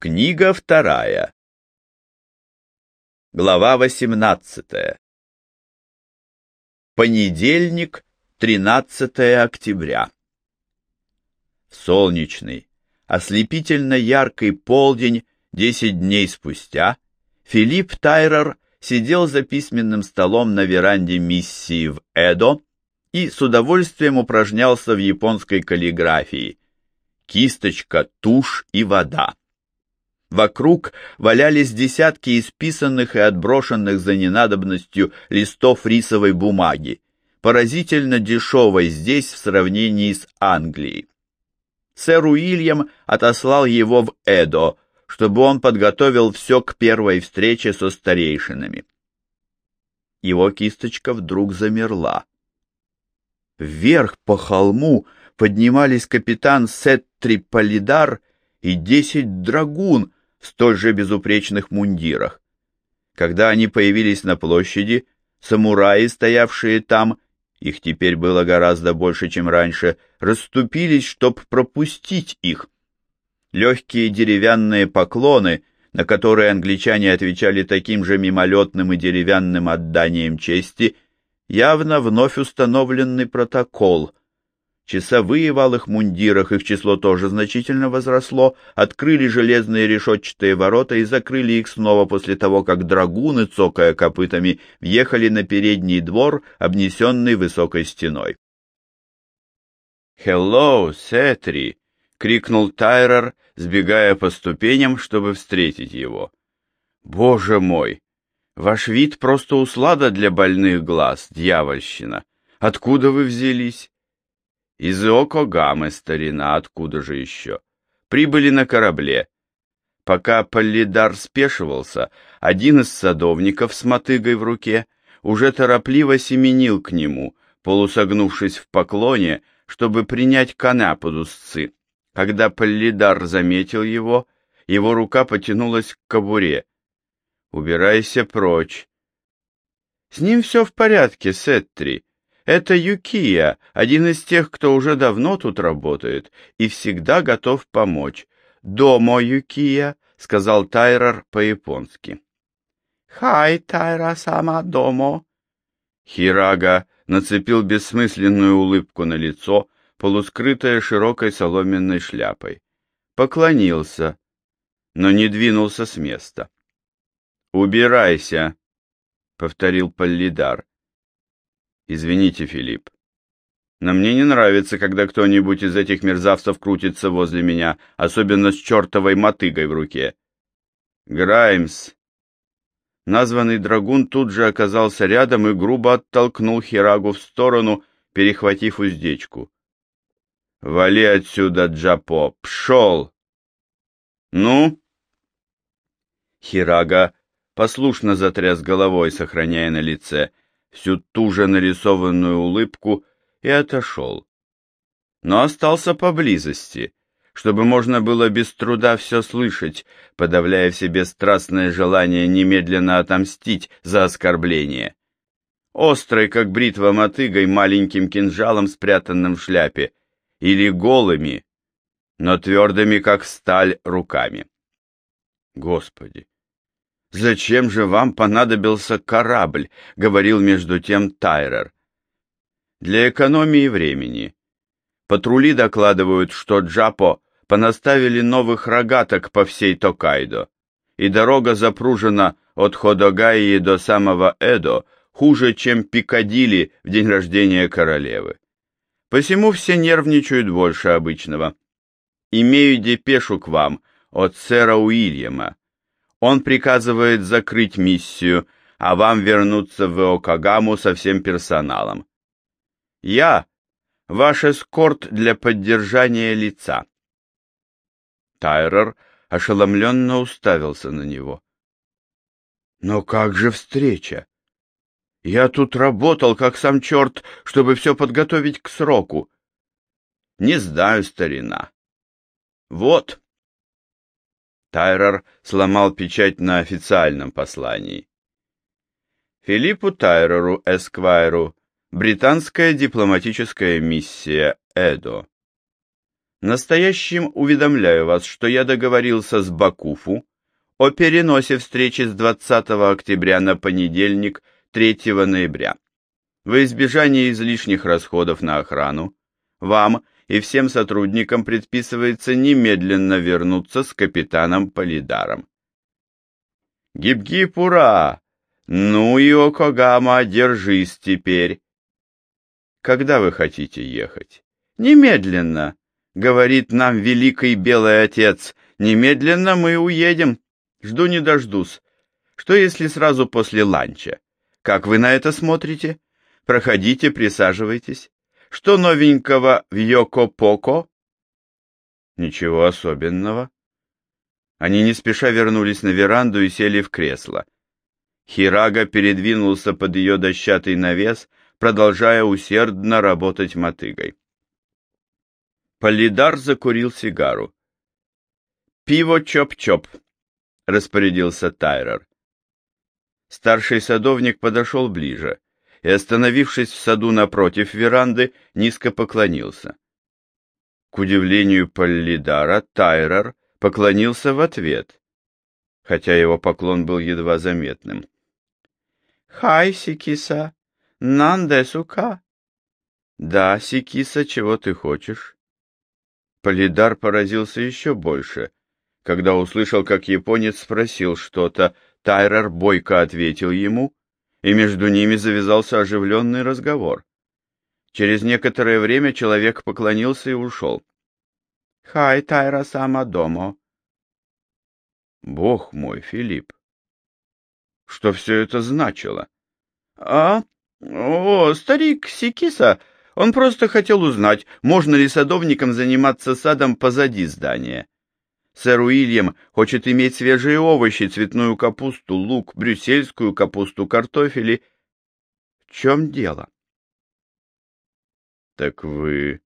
Книга вторая. Глава 18. Понедельник, 13 октября. Солнечный, ослепительно яркий полдень, 10 дней спустя, Филипп Тайрер сидел за письменным столом на веранде миссии в Эдо и с удовольствием упражнялся в японской каллиграфии. Кисточка, тушь и вода. Вокруг валялись десятки исписанных и отброшенных за ненадобностью листов рисовой бумаги, поразительно дешевой здесь в сравнении с Англией. Сэр Уильям отослал его в Эдо, чтобы он подготовил все к первой встрече со старейшинами. Его кисточка вдруг замерла. Вверх по холму поднимались капитан Сеттри Полидар и десять драгун столь же безупречных мундирах. Когда они появились на площади, самураи, стоявшие там, их теперь было гораздо больше, чем раньше, расступились, чтобы пропустить их. Легкие деревянные поклоны, на которые англичане отвечали таким же мимолетным и деревянным отданием чести, явно вновь установленный протокол, Часовые в алых мундирах, их число тоже значительно возросло, открыли железные решетчатые ворота и закрыли их снова после того, как драгуны, цокая копытами, въехали на передний двор, обнесенный высокой стеной. «Хеллоу, Сетри!» — крикнул Тайрер, сбегая по ступеням, чтобы встретить его. «Боже мой! Ваш вид просто услада для больных глаз, дьявольщина! Откуда вы взялись?» Из Окогамы, старина, откуда же еще? Прибыли на корабле. Пока Полидар спешивался, один из садовников с мотыгой в руке уже торопливо семенил к нему, полусогнувшись в поклоне, чтобы принять коня под узцы. Когда Полидар заметил его, его рука потянулась к кобуре. «Убирайся прочь». «С ним все в порядке, Сеттри», это Юкия, один из тех, кто уже давно тут работает и всегда готов помочь. «Домо, Юкия», — сказал Тайрер по-японски. «Хай, Тайра сама домо». Хирага нацепил бессмысленную улыбку на лицо, полускрытое широкой соломенной шляпой. Поклонился, но не двинулся с места. «Убирайся», — повторил Поллидар. Извините, Филипп. Но мне не нравится, когда кто-нибудь из этих мерзавцев крутится возле меня, особенно с чертовой мотыгой в руке. Граймс. Названный драгун тут же оказался рядом и грубо оттолкнул Хирагу в сторону, перехватив уздечку. «Вали отсюда, Джапо! Пшел!» «Ну?» Хирага послушно затряс головой, сохраняя на лице всю ту же нарисованную улыбку и отошел. Но остался поблизости, чтобы можно было без труда все слышать, подавляя в себе страстное желание немедленно отомстить за оскорбление. Острой, как бритва мотыгой, маленьким кинжалом, спрятанным в шляпе, или голыми, но твердыми, как сталь, руками. Господи, «Зачем же вам понадобился корабль?» — говорил между тем Тайрер. «Для экономии времени. Патрули докладывают, что Джапо понаставили новых рогаток по всей Токайдо, и дорога запружена от Ходогаи до самого Эдо хуже, чем Пикадилли в день рождения королевы. Посему все нервничают больше обычного. Имею депешу к вам от сэра Уильяма. Он приказывает закрыть миссию, а вам вернуться в Окагаму со всем персоналом. Я — ваш эскорт для поддержания лица. Тайрер ошеломленно уставился на него. Но как же встреча? Я тут работал, как сам черт, чтобы все подготовить к сроку. Не знаю, старина. Вот. Тайрер сломал печать на официальном послании. Филиппу Тайреру, Эсквайру, британская дипломатическая миссия Эдо. Настоящим уведомляю вас, что я договорился с Бакуфу о переносе встречи с 20 октября на понедельник 3 ноября. Во избежание излишних расходов на охрану, вам и всем сотрудникам предписывается немедленно вернуться с капитаном Полидаром. Гиб-гиб, ура! Ну и Окогама, держись теперь. Когда вы хотите ехать? Немедленно, говорит нам великий белый отец. Немедленно мы уедем. Жду не дождусь. Что если сразу после ланча? Как вы на это смотрите? Проходите, присаживайтесь. Что новенького в Йоко-Поко? Ничего особенного. Они не спеша вернулись на веранду и сели в кресло. Хирага передвинулся под ее дощатый навес, продолжая усердно работать мотыгой. Полидар закурил сигару. «Пиво чоп-чоп», — распорядился Тайрер. Старший садовник подошел ближе и, остановившись в саду напротив веранды, низко поклонился. К удивлению Поллидара, Тайрер поклонился в ответ, хотя его поклон был едва заметным. «Хай, Сикиса, нанде сука?» «Да, Сикиса, чего ты хочешь?» Полидар поразился еще больше, когда услышал, как японец спросил что-то, Тайрер бойко ответил ему, и между ними завязался оживленный разговор. Через некоторое время человек поклонился и ушел. «Хай, Тайра сама домо». «Бог мой, Филипп! Что все это значило?» «А? О, старик Сикиса, он просто хотел узнать, можно ли садовникам заниматься садом позади здания». Сэр Уильям хочет иметь свежие овощи, цветную капусту, лук, брюссельскую капусту, картофели. В чем дело? Так вы,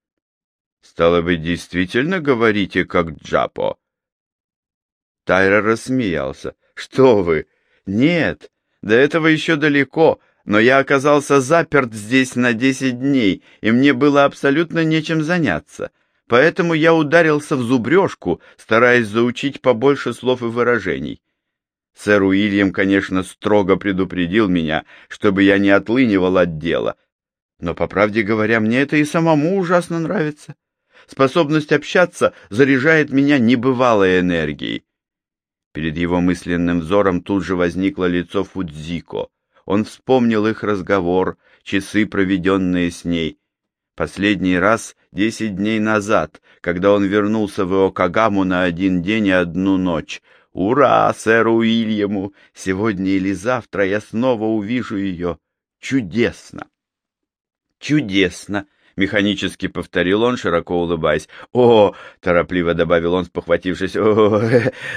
стало быть, действительно говорите, как Джапо? Тайра рассмеялся. Что вы? Нет, до этого еще далеко, но я оказался заперт здесь на десять дней, и мне было абсолютно нечем заняться. Поэтому я ударился в зубрежку, стараясь заучить побольше слов и выражений. Сэр Уильям, конечно, строго предупредил меня, чтобы я не отлынивал от дела. Но, по правде говоря, мне это и самому ужасно нравится. Способность общаться заряжает меня небывалой энергией. Перед его мысленным взором тут же возникло лицо Фудзико. Он вспомнил их разговор, часы, проведенные с ней, Последний раз десять дней назад, когда он вернулся в Иокагаму на один день и одну ночь. Ура, сэру Уильяму! Сегодня или завтра я снова увижу ее. Чудесно! Чудесно! — механически повторил он, широко улыбаясь. «О!» — торопливо добавил он, спохватившись. «О,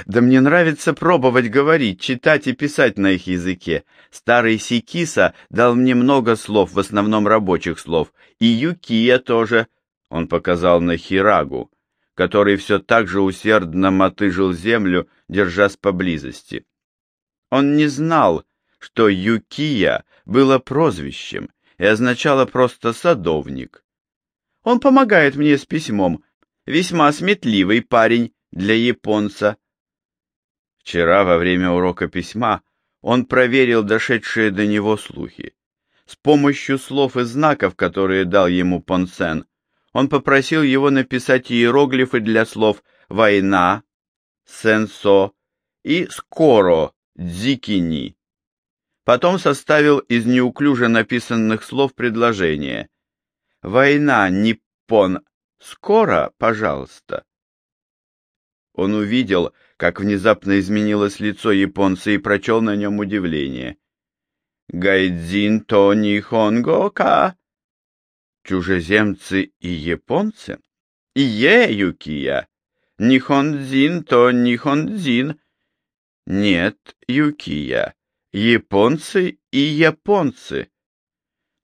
да мне нравится пробовать говорить, читать и писать на их языке. Старый Сикиса дал мне много слов, в основном рабочих слов. И Юкия тоже». Он показал на Хирагу, который все так же усердно мотыжил землю, держась поблизости. Он не знал, что Юкия было прозвищем и означало просто «садовник». Он помогает мне с письмом. Весьма сметливый парень для японца. Вчера во время урока письма он проверил дошедшие до него слухи. С помощью слов и знаков, которые дал ему Понсен, он попросил его написать иероглифы для слов «война», «сенсо» и «скоро», «дзикини». Потом составил из неуклюже написанных слов предложение Война, Ниппон, скоро, пожалуйста. Он увидел, как внезапно изменилось лицо японца и прочел на нем удивление. Гайдзин то нихонго-ка? Чужеземцы и японцы? Ие, Юкия. Нихонзин то нихонзин. Нет, Юкия. Японцы и японцы.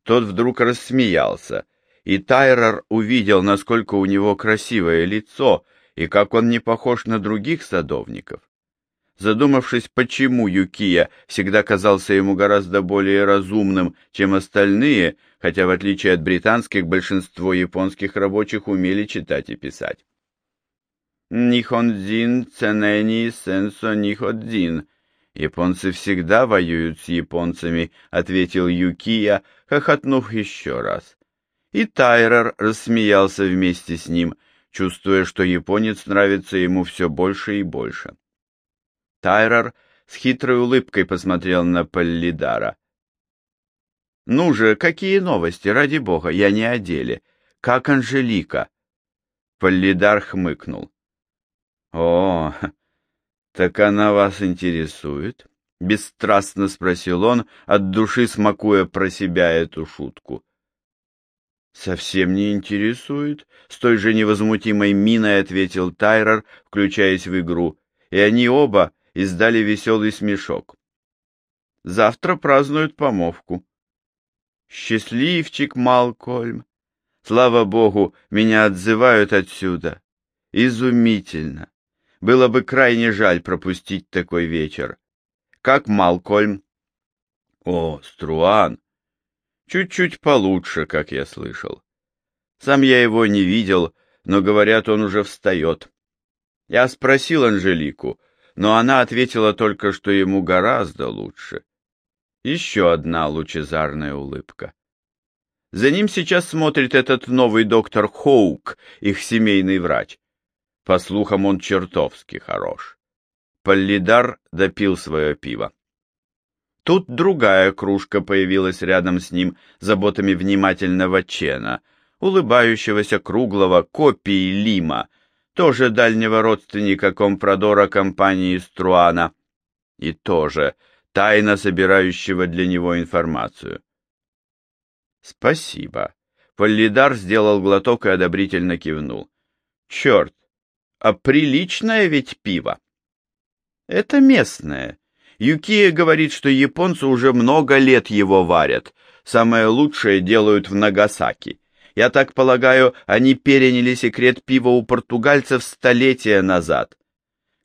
Тот вдруг рассмеялся и Тайрер увидел, насколько у него красивое лицо и как он не похож на других садовников. Задумавшись, почему Юкия всегда казался ему гораздо более разумным, чем остальные, хотя в отличие от британских большинство японских рабочих умели читать и писать. Нихондзин ценени сенсо ниходзин. Японцы всегда воюют с японцами, ответил Юкия, хохотнув еще раз. И Тайрер рассмеялся вместе с ним, чувствуя, что японец нравится ему все больше и больше. Тайрер с хитрой улыбкой посмотрел на Поллидара. «Ну же, какие новости, ради бога, я не о деле. Как Анжелика?» Поллидар хмыкнул. «О, так она вас интересует?» — бесстрастно спросил он, от души смакуя про себя эту шутку. «Совсем не интересует», — с той же невозмутимой миной ответил Тайрер, включаясь в игру, и они оба издали веселый смешок. «Завтра празднуют помовку». «Счастливчик, Малкольм! Слава богу, меня отзывают отсюда. Изумительно! Было бы крайне жаль пропустить такой вечер. Как Малкольм?» «О, Струан! Чуть-чуть получше, как я слышал. Сам я его не видел, но, говорят, он уже встает. Я спросил Анжелику, но она ответила только, что ему гораздо лучше. Еще одна лучезарная улыбка. За ним сейчас смотрит этот новый доктор Хоук, их семейный врач. По слухам, он чертовски хорош. Поллидар допил свое пиво. Тут другая кружка появилась рядом с ним, заботами внимательного Чена, улыбающегося круглого копии Лима, тоже дальнего родственника компрадора компании Струана, и тоже тайно собирающего для него информацию. «Спасибо». Поллидар сделал глоток и одобрительно кивнул. «Черт, а приличное ведь пиво!» «Это местное», Юкия говорит, что японцы уже много лет его варят. Самое лучшее делают в Нагасаки. Я так полагаю, они переняли секрет пива у португальцев столетия назад.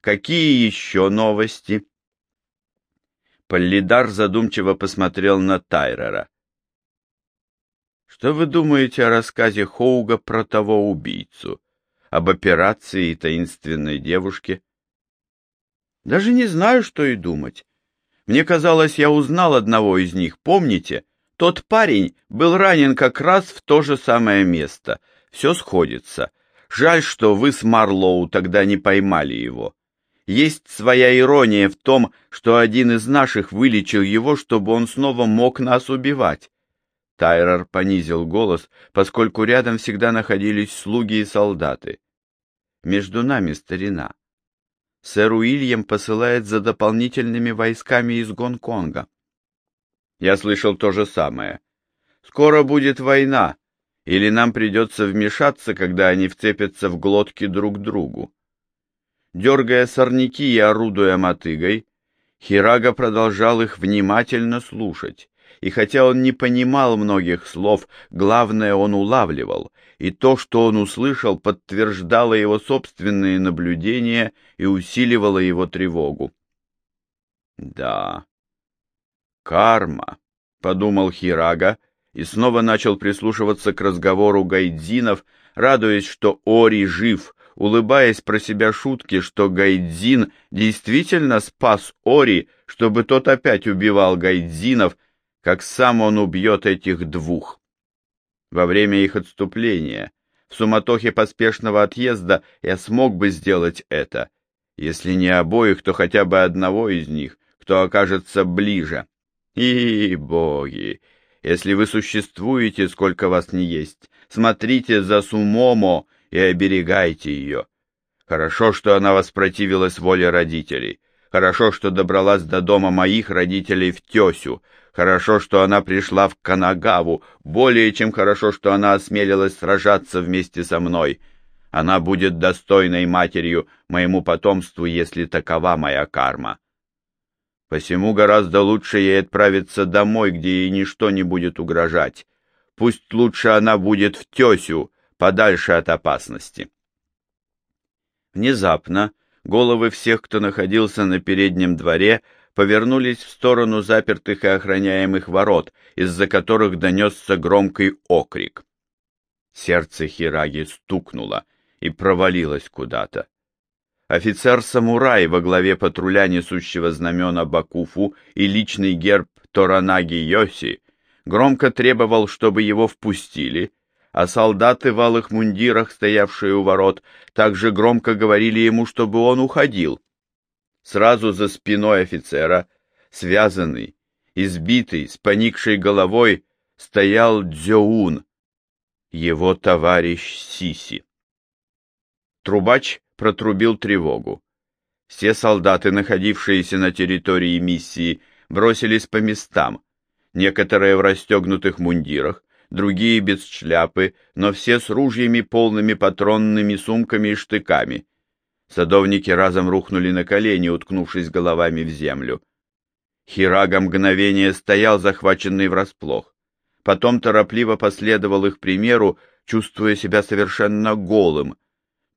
Какие еще новости? Поллидар задумчиво посмотрел на Тайрера. Что вы думаете о рассказе Хоуга про того убийцу? Об операции и таинственной девушке? Даже не знаю, что и думать. Мне казалось, я узнал одного из них, помните? Тот парень был ранен как раз в то же самое место. Все сходится. Жаль, что вы с Марлоу тогда не поймали его. Есть своя ирония в том, что один из наших вылечил его, чтобы он снова мог нас убивать. Тайрер понизил голос, поскольку рядом всегда находились слуги и солдаты. Между нами старина сэр Уильям посылает за дополнительными войсками из Гонконга. Я слышал то же самое. Скоро будет война, или нам придется вмешаться, когда они вцепятся в глотки друг другу. Дергая сорняки и орудуя мотыгой, Хирага продолжал их внимательно слушать, и хотя он не понимал многих слов, главное он улавливал, и то, что он услышал, подтверждало его собственные наблюдения и усиливало его тревогу. «Да, карма», — подумал Хирага, и снова начал прислушиваться к разговору гайдзинов, радуясь, что Ори жив, улыбаясь про себя шутки, что Гайдзин действительно спас Ори, чтобы тот опять убивал Гайдзинов, как сам он убьет этих двух. Во время их отступления, в суматохе поспешного отъезда, я смог бы сделать это, если не обоих, то хотя бы одного из них, кто окажется ближе. И, боги, если вы существуете, сколько вас не есть, смотрите за Сумомо и оберегайте ее. Хорошо, что она воспротивилась воле родителей. Хорошо, что добралась до дома моих родителей в Тесю. Хорошо, что она пришла в Канагаву. Более чем хорошо, что она осмелилась сражаться вместе со мной. Она будет достойной матерью моему потомству, если такова моя карма. Посему гораздо лучше ей отправиться домой, где ей ничто не будет угрожать. Пусть лучше она будет в Тесю, подальше от опасности. Внезапно головы всех, кто находился на переднем дворе, повернулись в сторону запертых и охраняемых ворот, из-за которых донесся громкий окрик. Сердце Хираги стукнуло и провалилось куда-то. Офицер-самурай во главе патруля, несущего знамена Бакуфу и личный герб Торанаги Йоси, громко требовал, чтобы его впустили, а солдаты в алых мундирах, стоявшие у ворот, также громко говорили ему, чтобы он уходил. Сразу за спиной офицера, связанный, избитый, с поникшей головой, стоял Дзёун, его товарищ Сиси. Трубач протрубил тревогу. Все солдаты, находившиеся на территории миссии, бросились по местам, некоторые в расстегнутых мундирах, другие без шляпы, но все с ружьями, полными патронными сумками и штыками. Садовники разом рухнули на колени, уткнувшись головами в землю. Хирага мгновение стоял, захваченный врасплох. Потом торопливо последовал их примеру, чувствуя себя совершенно голым.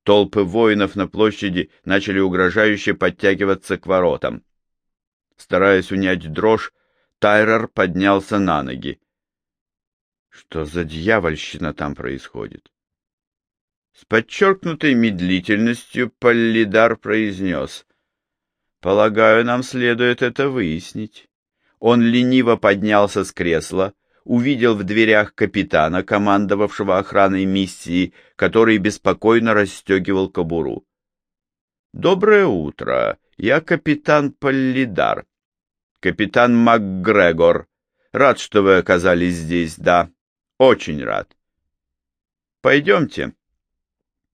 Толпы воинов на площади начали угрожающе подтягиваться к воротам. Стараясь унять дрожь, Тайрер поднялся на ноги. Что за дьявольщина там происходит? С подчеркнутой медлительностью Поллидар произнес. «Полагаю, нам следует это выяснить». Он лениво поднялся с кресла, увидел в дверях капитана, командовавшего охраной миссии, который беспокойно расстегивал кобуру. «Доброе утро. Я капитан Поллидар. Капитан МакГрегор. Рад, что вы оказались здесь, да. Очень рад. Пойдемте».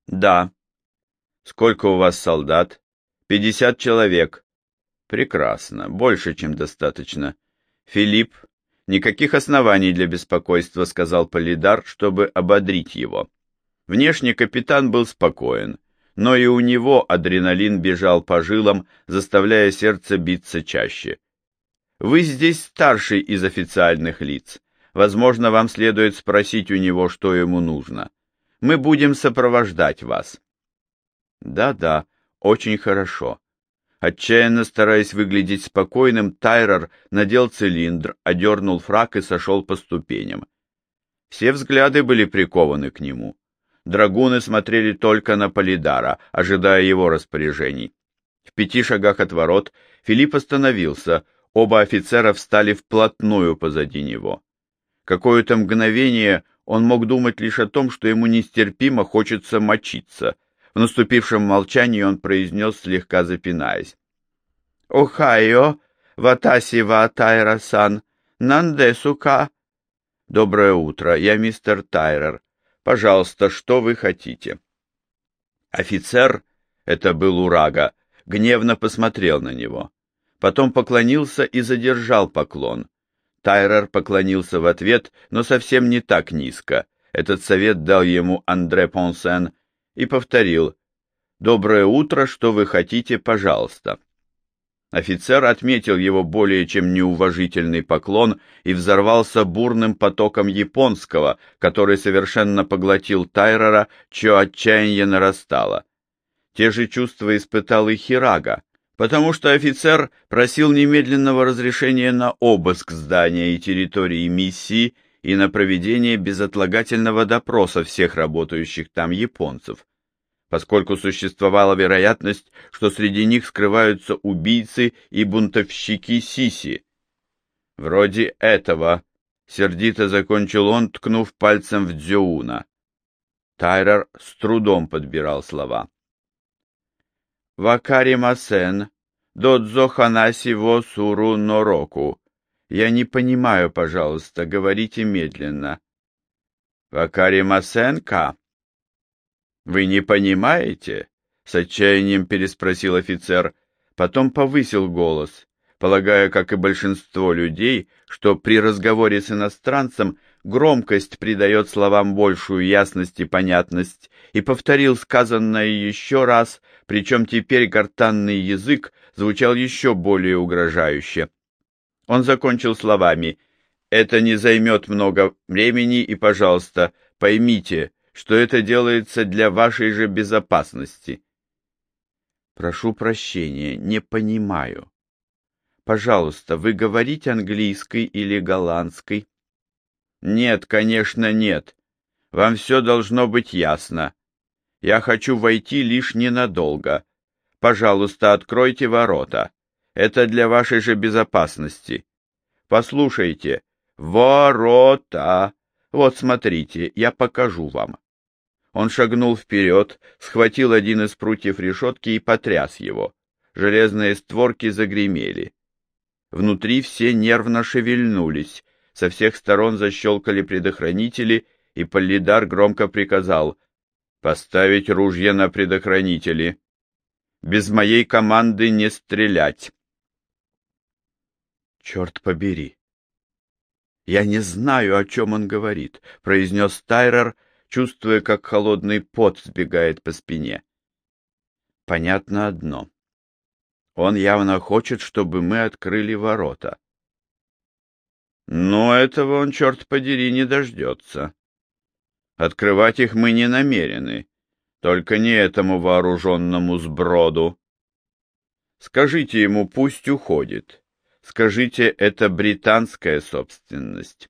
«Да». «Сколько у вас солдат?» «Пятьдесят человек». «Прекрасно. Больше, чем достаточно. Филипп, Никаких оснований для беспокойства, сказал Полидар, чтобы ободрить его. Внешне капитан был спокоен, но и у него адреналин бежал по жилам, заставляя сердце биться чаще. Вы здесь старший из официальных лиц. Возможно, вам следует спросить у него, что ему нужно. Мы будем сопровождать вас. Да-да, очень хорошо. Отчаянно стараясь выглядеть спокойным, Тайрер надел цилиндр, одернул фрак и сошел по ступеням. Все взгляды были прикованы к нему. Драгуны смотрели только на Полидара, ожидая его распоряжений. В пяти шагах от ворот Филипп остановился, оба офицера встали вплотную позади него. Какое-то мгновение он мог думать лишь о том, что ему нестерпимо хочется мочиться — в наступившем молчании он произнес, слегка запинаясь. «Охайо, ватаси ва Тайра-сан, нандесука». «Доброе утро, я мистер Тайрер. Пожалуйста, что вы хотите?» Офицер, это был Урага, гневно посмотрел на него. Потом поклонился и задержал поклон. Тайрер поклонился в ответ, но совсем не так низко. Этот совет дал ему Андре Понсен и повторил «Доброе утро, что вы хотите, пожалуйста». Офицер отметил его более чем неуважительный поклон и взорвался бурным потоком японского, который совершенно поглотил Тайрера, чье отчаяние нарастало. Те же чувства испытал и Хирага, потому что офицер просил немедленного разрешения на обыск здания и территории миссии и на проведение безотлагательного допроса всех работающих там японцев, поскольку существовала вероятность, что среди них скрываются убийцы и бунтовщики Сиси. Вроде этого, сердито закончил он, ткнув пальцем в Дзюуна. Тайрер с трудом подбирал слова. Вакари Масен, додзо ханаси во суру нороку. Я не понимаю, пожалуйста, говорите медленно. Вакари Масенка? Вы не понимаете? С отчаянием переспросил офицер, потом повысил голос, полагая, как и большинство людей, что при разговоре с иностранцем громкость придает словам большую ясность и понятность, и повторил сказанное еще раз, причем теперь гортанный язык звучал еще более угрожающе. Он закончил словами «Это не займет много времени, и, пожалуйста, поймите, что это делается для вашей же безопасности». «Прошу прощения, не понимаю. Пожалуйста, вы говорите английской или голландской?» «Нет, конечно, нет. Вам все должно быть ясно. Я хочу войти лишь ненадолго. Пожалуйста, откройте ворота. Это для вашей же безопасности. Послушайте. Ворота. Вот смотрите, я покажу вам. Он шагнул вперед, схватил один из прутьев решетки и потряс его. Железные створки загремели. Внутри все нервно шевельнулись, со всех сторон защелкали предохранители, и Полидар громко приказал «Поставить ружья на предохранители! Без моей команды не стрелять!» «Черт побери!» «Я не знаю, о чем он говорит», — произнес Тайрер, чувствуя, как холодный пот сбегает по спине. «Понятно одно. Он явно хочет, чтобы мы открыли ворота. Но этого он, черт подери, не дождется. Открывать их мы не намерены, только не этому вооруженному сброду. Скажите ему, пусть уходит. Скажите, это британская собственность.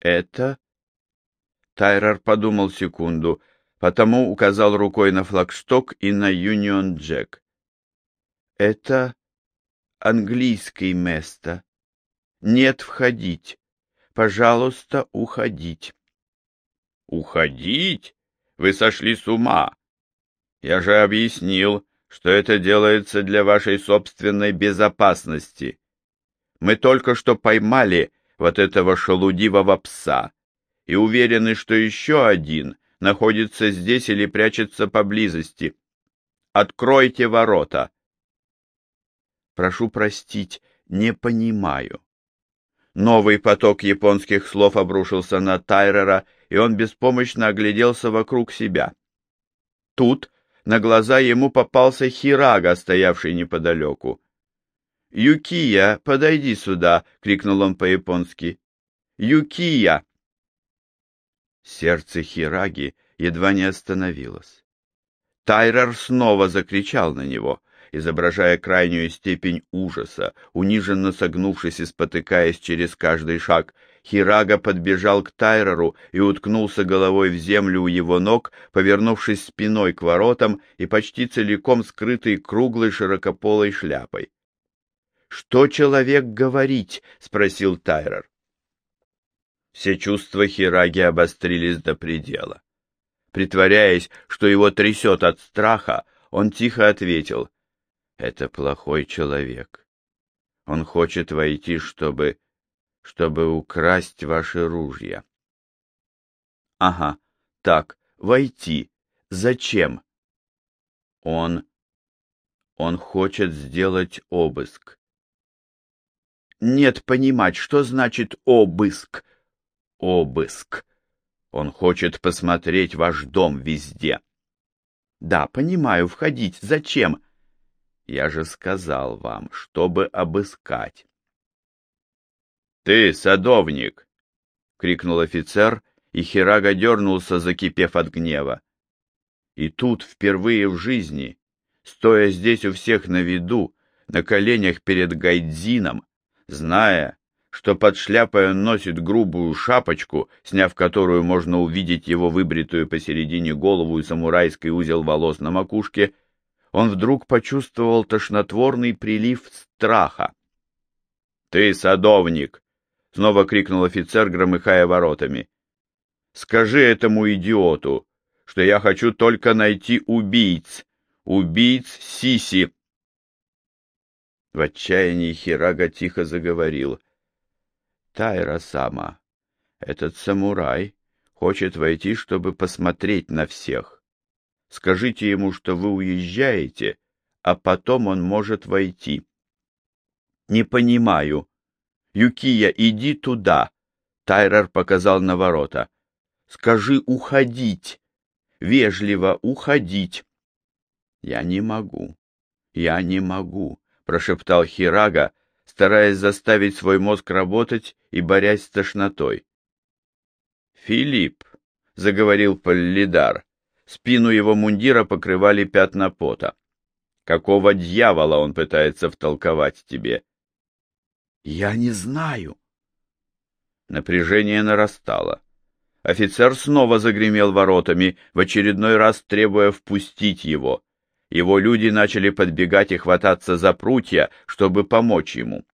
Это? Тайрер подумал секунду, потому указал рукой на флагшток и на Юнион Джек. Это английский место. Нет входить. Пожалуйста, уходить. Уходить? Вы сошли с ума. Я же объяснил, что это делается для вашей собственной безопасности. Мы только что поймали вот этого шелудивого пса и уверены, что еще один находится здесь или прячется поблизости. Откройте ворота. Прошу простить, не понимаю. Новый поток японских слов обрушился на Тайрера, и он беспомощно огляделся вокруг себя. Тут на глаза ему попался Хирага, стоявший неподалеку. «Юкия, подойди сюда!» — крикнул он по-японски. «Юкия!» Сердце Хираги едва не остановилось. Тайрер снова закричал на него изображая крайнюю степень ужаса, униженно согнувшись и спотыкаясь через каждый шаг, Хирага подбежал к Тайреру и уткнулся головой в землю у его ног, повернувшись спиной к воротам и почти целиком скрытой круглой широкополой шляпой. «Что человек говорить?» — спросил Тайрер. Все чувства Хираги обострились до предела. Притворяясь, что его трясет от страха, он тихо ответил это плохой человек. Он хочет войти, чтобы... чтобы украсть ваши ружья. Ага, так, войти. Зачем? Он... он хочет сделать обыск. Нет понимать, что значит обыск. Обыск. Он хочет посмотреть ваш дом везде. Да, понимаю, входить. Зачем? Я же сказал вам, чтобы обыскать. — Ты, садовник! — крикнул офицер, и Хирага дернулся, закипев от гнева. И тут, впервые в жизни, стоя здесь у всех на виду, на коленях перед Гайдзином, зная, что под шляпой он носит грубую шапочку, сняв которую можно увидеть его выбритую посередине голову и самурайский узел волос на макушке, он вдруг почувствовал тошнотворный прилив страха. — Ты садовник! — снова крикнул офицер, громыхая воротами. — Скажи этому идиоту, что я хочу только найти убийц, убийц Сиси. В отчаянии Хирага тихо заговорил. — Тайра-сама, этот самурай хочет войти, чтобы посмотреть на всех. Скажите ему, что вы уезжаете, а потом он может войти. Не понимаю. Юкия, иди туда. Тайрер показал на ворота. Скажи уходить. Вежливо уходить. Я не могу. Я не могу, прошептал Хирага, стараясь заставить свой мозг работать и борясь с тошнотой. Филипп, заговорил Поллидар, Спину его мундира покрывали пятна пота. Какого дьявола он пытается втолковать тебе? Я не знаю. Напряжение нарастало. Офицер снова загремел воротами, в очередной раз требуя впустить его. его люди начали подбегать и хвататься за прутья, чтобы помочь ему.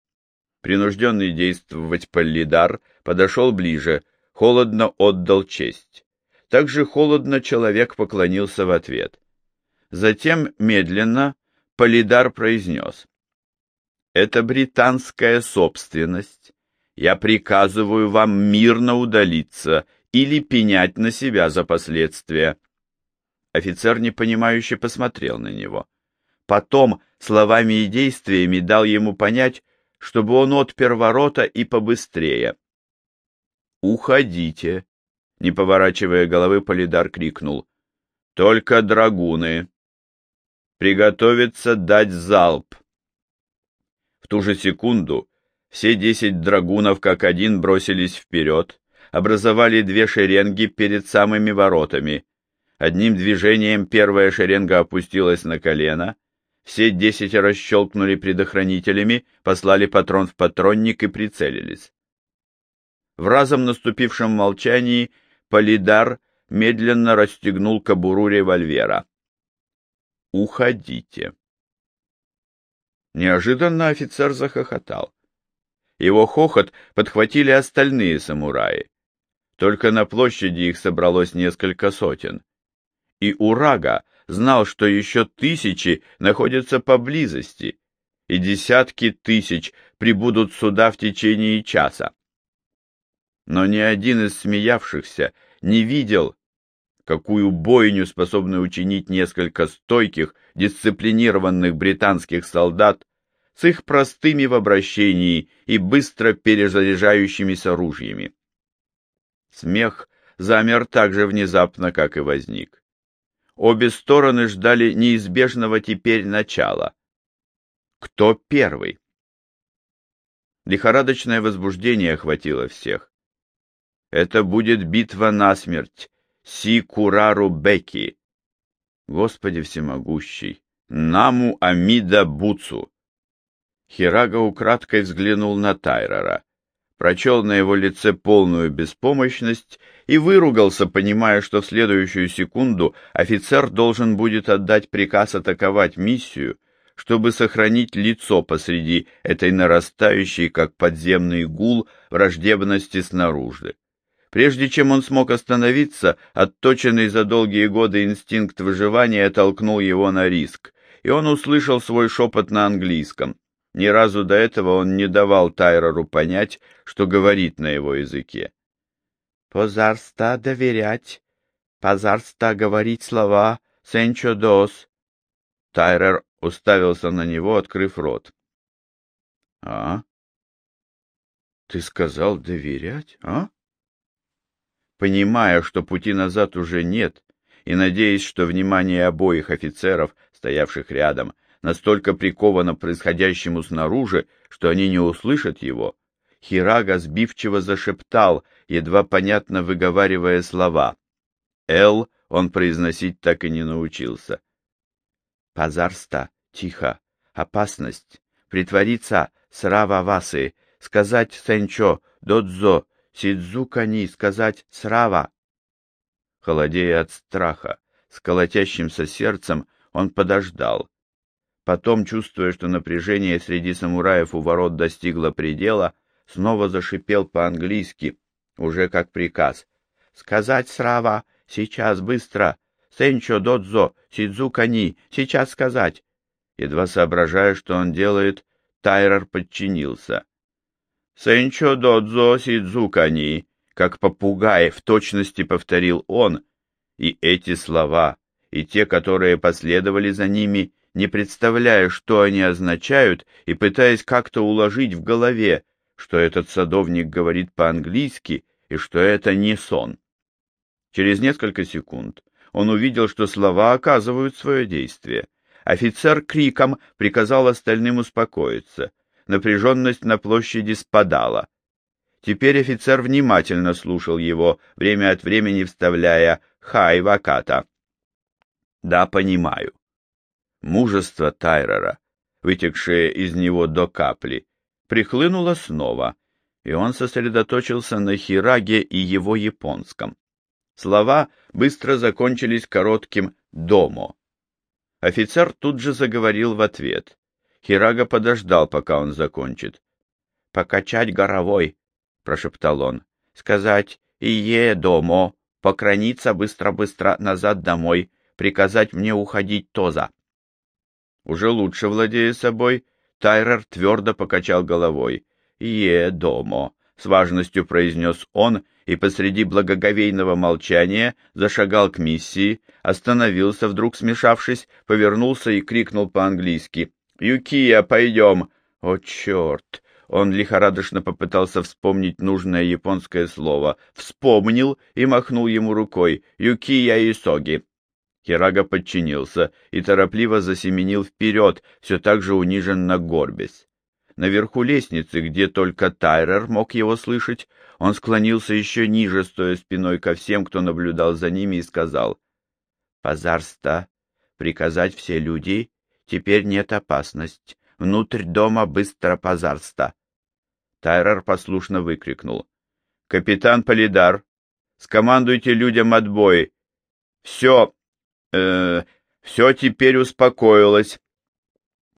Принужденный действовать Полидар подошел ближе, холодно отдал честь. Также холодно человек поклонился в ответ. Затем медленно Полидар произнес. «Это британская собственность. Я приказываю вам мирно удалиться или пенять на себя за последствия». Офицер непонимающе посмотрел на него. Потом словами и действиями дал ему понять, чтобы он отпер ворота и побыстрее. «Уходите!» — не поворачивая головы, Полидар крикнул. «Только драгуны! Приготовиться дать залп!» Ту же секунду все десять драгунов как один бросились вперед, образовали две шеренги перед самыми воротами, Одним движением первая шеренга опустилась на колено, все десять расщелкнули предохранителями, послали патрон в патронник и прицелились. В разом наступившем молчании Полидар медленно расстегнул кобуру револьвера. «Уходите!» Неожиданно офицер захохотал. Его хохот подхватили остальные самураи. Только на площади их собралось несколько сотен и Урага знал, что еще тысячи находятся поблизости, и десятки тысяч прибудут сюда в течение часа. Но ни один из смеявшихся не видел, какую бойню способны учинить несколько стойких, дисциплинированных британских солдат с их простыми в обращении и быстро перезаряжающимися ружьями. Смех замер так же внезапно, как и возник. Обе стороны ждали неизбежного теперь начала. Кто первый? Лихорадочное возбуждение охватило всех. Это будет битва насмерть. Си-Курару Беки. Господи всемогущий. Наму Амида Буцу. Хирага украдкой взглянул на Тайрора прочел на его лице полную беспомощность и выругался, понимая, что в следующую секунду офицер должен будет отдать приказ атаковать миссию, чтобы сохранить лицо посреди этой нарастающей, как подземный гул, враждебности снаружи. Прежде чем он смог остановиться, отточенный за долгие годы инстинкт выживания толкнул его на риск, и он услышал свой шепот на английском. Ни разу до этого он не давал Тайрору понять, что говорит на его языке. «Позарста доверять, позарста говорить слова, сенчо дос». Тайрер уставился на него, открыв рот. «А? Ты сказал доверять, а?» Понимая, что пути назад уже нет, и надеясь, что внимание обоих офицеров, стоявших рядом, настолько приковано происходящему снаружи, что они не услышат его, Хирага сбивчиво зашептал, едва понятно выговаривая слова. «Эл» он произносить так и не научился. «Пазарста, тихо, опасность, притвориться срава васы, сказать сенчо, додзо, сидзукани, сказать срава». Холодея от страха, с колотящимся сердцем, он подождал, Потом, чувствуя, что напряжение среди самураев у ворот достигло предела, снова зашипел по-английски, уже как приказ. «Сказать, Срава, сейчас, быстро! Сенчо, Додзо, Сидзукани, сейчас сказать!» Едва соображая, что он делает, Тайрер подчинился. «Сенчо, Додзо, Сидзукани!» Как попугай в точности повторил он, и эти слова, и те, которые последовали за ними, не представляя, что они означают, и пытаясь как-то уложить в голове, что этот садовник говорит по-английски и что это не сон. Через несколько секунд он увидел, что слова оказывают свое действие. Офицер криком приказал остальным успокоиться. Напряженность на площади спадала. Теперь офицер внимательно слушал его, время от времени вставляя «Хай, Ваката». «Да, понимаю мужество Тайрера, вытекшее из него до капли, прихлынуло снова, и он сосредоточился на Хираге и его японском. Слова быстро закончились коротким «домо». Офицер тут же заговорил в ответ. Хирага подождал, пока он закончит. «Покачать горовой», — прошептал он. «Сказать «Ие, домо», покраниться быстро-быстро назад домой, приказать мне уходить тоза». Уже лучше владея собой, Тайрер твердо покачал головой. «Е, домо», — с важностью произнес он, и посреди благоговейного молчания зашагал к миссии, остановился, вдруг смешавшись, повернулся и крикнул по-английски. «Юкия, пойдем!» «О, черт!» Он лихорадочно попытался вспомнить нужное японское слово. Вспомнил и махнул ему рукой. «Юкия Исоги!» Хирага подчинился и торопливо засеменил вперед, все так же униженно горбясь. Наверху лестницы, где только Тайрер мог его слышать, он склонился еще ниже, стоя спиной ко всем, кто наблюдал за ними, и сказал, «Пазарста, приказать все люди, теперь нет опасность. Внутрь дома быстро пазарста». Тайрер послушно выкрикнул, «Капитан Полидар, скомандуйте людям отбой. Все, э, все теперь успокоилось.